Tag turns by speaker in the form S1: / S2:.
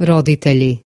S1: Roditelji.